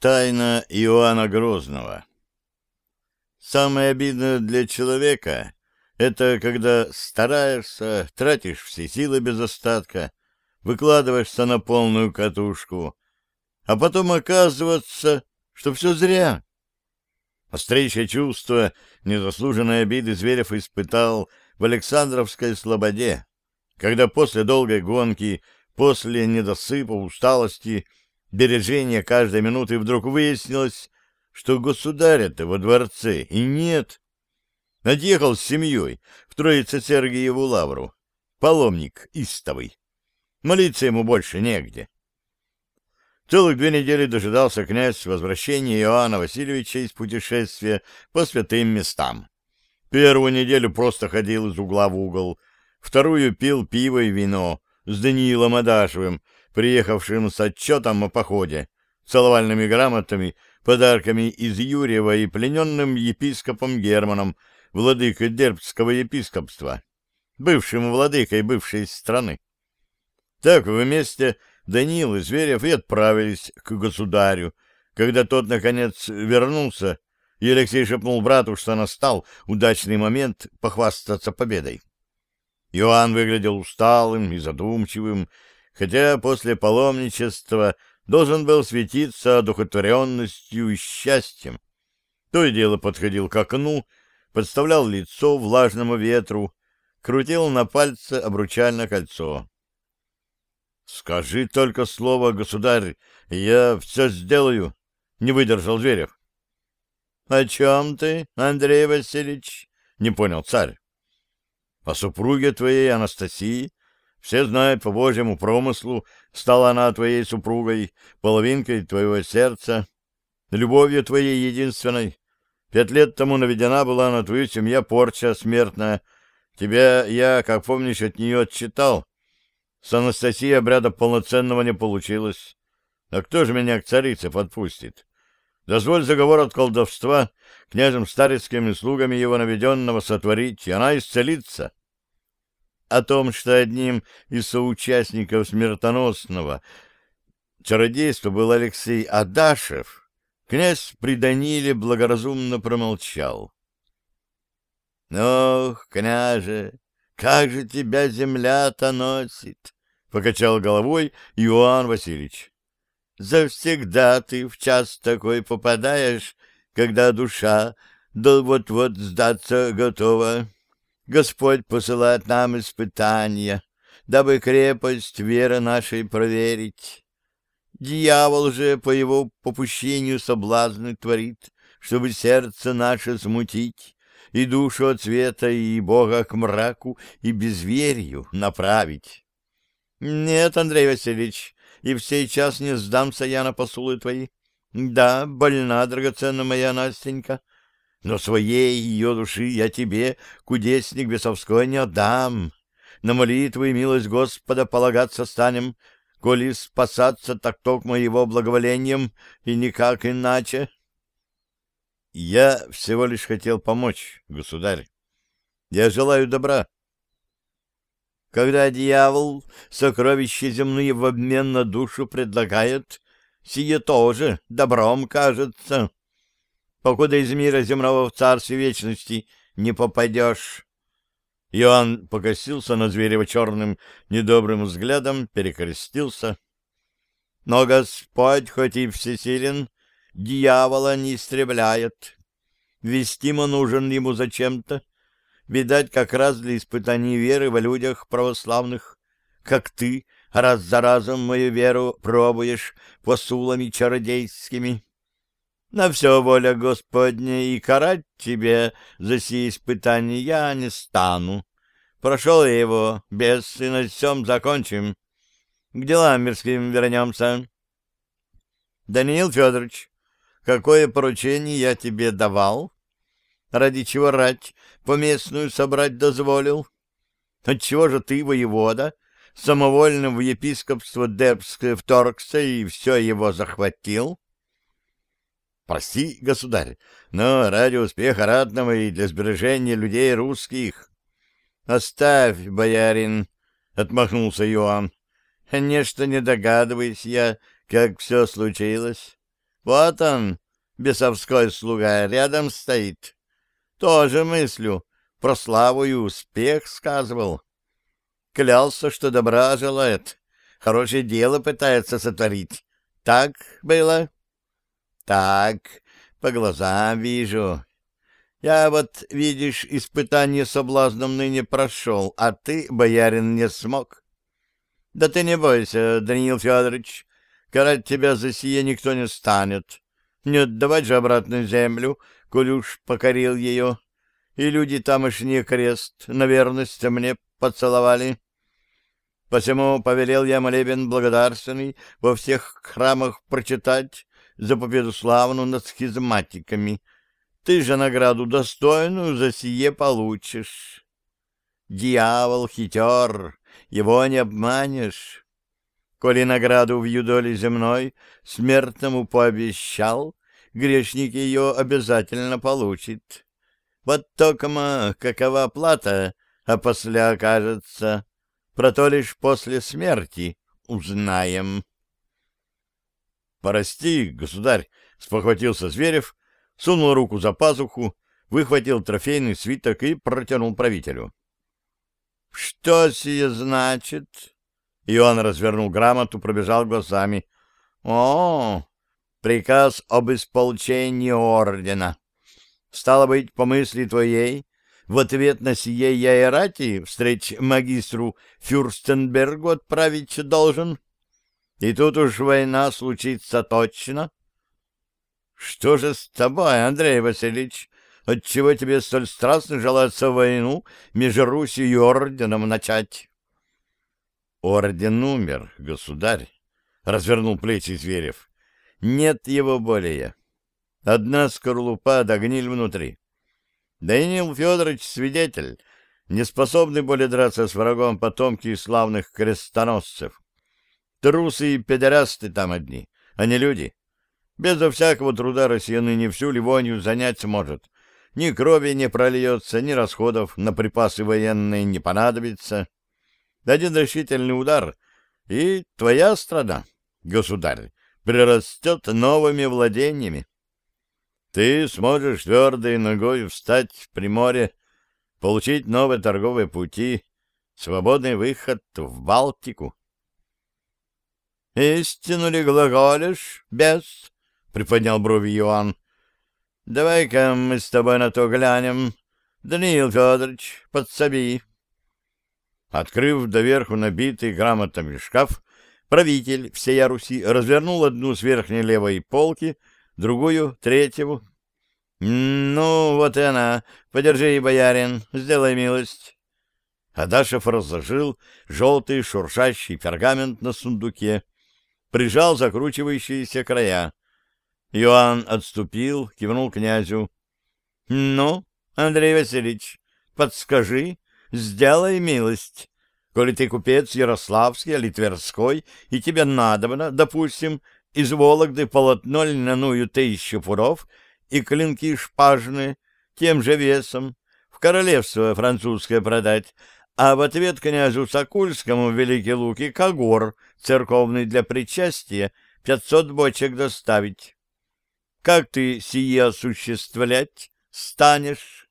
Тайна Иоанна Грозного Самое обидное для человека — это когда стараешься, тратишь все силы без остатка, выкладываешься на полную катушку, а потом оказывается, что все зря. Острейшее чувство незаслуженной обиды Зверев испытал в Александровской слободе, когда после долгой гонки, после недосыпа, усталости — бережения каждой минуты вдруг выяснилось, что государя-то во дворце и нет. Отъехал с семьей в Троице-Сергиеву лавру, паломник истовый. Молиться ему больше негде. Целых две недели дожидался князь возвращения Иоанна Васильевича из путешествия по святым местам. Первую неделю просто ходил из угла в угол, вторую пил пиво и вино с Даниилом Адашевым, приехавшим с отчетом о походе, целовальными грамотами, подарками из Юрьева и плененным епископом Германом, владыкой Дербского епископства, бывшим владыкой бывшей страны. Так вместе Даниил и Зверев и отправились к государю, когда тот, наконец, вернулся, и Алексей шепнул брату, что настал удачный момент похвастаться победой. Иоанн выглядел усталым и задумчивым, хотя после паломничества должен был светиться одухотворенностью и счастьем. То и дело подходил к окну, подставлял лицо влажному ветру, крутил на пальце обручальное кольцо. — Скажи только слово, государь, я все сделаю, — не выдержал Зверев. — О чем ты, Андрей Васильевич? — не понял царь. — О супруге твоей Анастасии, все знают по Божьему промыслу, стала она твоей супругой, половинкой твоего сердца, любовью твоей единственной. Пять лет тому наведена была на твою семью порча смертная. Тебя я, как помнишь, от нее отчитал. С Анастасией обряда полноценного не получилось. А кто же меня к царице подпустит? Дозволь заговор от колдовства князем Старицким и слугами его наведенного сотворить, и она исцелится о том, что одним из соучастников смертоносного чародейства был Алексей Адашев, князь при Даниле благоразумно промолчал. — Ох, княже, как же тебя земля-то носит! — покачал головой Иоанн Васильевич. — Завсегда ты в час такой попадаешь, когда душа да вот-вот сдаться готова. Господь посылает нам испытания, дабы крепость веры нашей проверить. Дьявол же по его попущению соблазны творит, чтобы сердце наше смутить, и душу от света, и Бога к мраку, и безверию направить. Нет, Андрей Васильевич, и в сей час не сдамся я на посулы твои. Да, больна, драгоценная моя Настенька, но своей ее души я тебе, кудесник бесовской, не отдам. На молитву и милость Господа полагаться станем, коли спасаться так только моего благоволением и никак иначе. Я всего лишь хотел помочь, государь. Я желаю добра. Когда дьявол сокровища земные в обмен на душу предлагает, сие тоже добром кажется покуда из мира земного в царстве вечности не попадешь. Иоанн покосился на Зверева черным недобрым взглядом, перекрестился. Но Господь, хоть и всесилен, дьявола не истребляет. Вестимо нужен ему зачем-то. Видать, как раз для испытаний веры в людях православных, как ты раз за разом мою веру пробуешь посулами чародейскими. На все воля Господня, и карать тебе за сие испытания я не стану. Прошел я его, без и на всем закончим. К делам мирским вернемся. Даниил Федорович, какое поручение я тебе давал? Ради чего рать поместную собрать дозволил? Отчего же ты, воевода, самовольно в епископство Дербское вторгся и все его захватил? Прости, государь, но ради успеха ратного и для сбережения людей русских. — Оставь, боярин, — отмахнулся Иоанн. — Нечто не догадываюсь я, как все случилось. Вот он, бесовской слуга, рядом стоит. Тоже мыслю, про славу и успех сказывал. Клялся, что добра желает, хорошее дело пытается сотворить. Так было? Так, по глазам вижу. Я вот, видишь, испытание соблазном ныне прошел, а ты, боярин, не смог. Да ты не бойся, Даниил Федорович, карать тебя за сие никто не станет. Не отдавать же обратно землю, коль уж покорил ее. И люди тамошний крест на верность мне поцеловали. Посему повелел я молебен благодарственный во всех храмах прочитать за победу славну над схизматиками. Ты же награду достойную за сие получишь. Дьявол хитер, его не обманешь. Коли награду в юдоле земной смертному пообещал, грешник ее обязательно получит. Вот только какова плата, а после окажется, про то лишь после смерти узнаем. «Прости, государь!» — спохватился Зверев, сунул руку за пазуху, выхватил трофейный свиток и протянул правителю. «Что сие значит?» Иоанн развернул грамоту, пробежал глазами. «О, приказ об исполчении ордена. Стало быть, по мысли твоей, в ответ на сие я и рати встреч магистру Фюрстенбергу отправить должен? И тут уж война случится точно. Что же с тобой, Андрей Васильевич? Отчего тебе столь страстно желается войну между Русью и орденом начать? Орден умер, государь, — развернул плечи Зверев. Нет его более. Одна скорлупа да гниль внутри. Даниил Федорович свидетель, не способный более драться с врагом потомки славных крестоносцев. Трусы и педерасты там одни, а не люди. Безо всякого труда россияны не всю Ливонию занять сможет. Ни крови не прольется, ни расходов на припасы военные не понадобится. Один решительный удар, и твоя страна, государь, прирастет новыми владениями. Ты сможешь твердой ногой встать в Приморье, получить новые торговые пути, свободный выход в Балтику. — Истину ли глаголишь, бес? — приподнял брови Иоанн. — Давай-ка мы с тобой на то глянем. Даниил Федорович, подсоби. Открыв доверху набитый грамотами шкаф, правитель всея Руси развернул одну с верхней левой полки, другую, третью. — Ну, вот и она. Подержи, боярин, сделай милость. Адашев разложил желтый шуршащий пергамент на сундуке, прижал закручивающиеся края. Иоанн отступил, кивнул князю. — Ну, Андрей Васильевич, подскажи, сделай милость. Коли ты купец Ярославский или Тверской, и тебе надобно, допустим, из Вологды полотно льняную тысячу пуров и клинки шпажные тем же весом в королевство французское продать, а в ответ князю Сокульскому в Великий Лук и Когор церковный для причастия пятьсот бочек доставить. Как ты сие осуществлять станешь?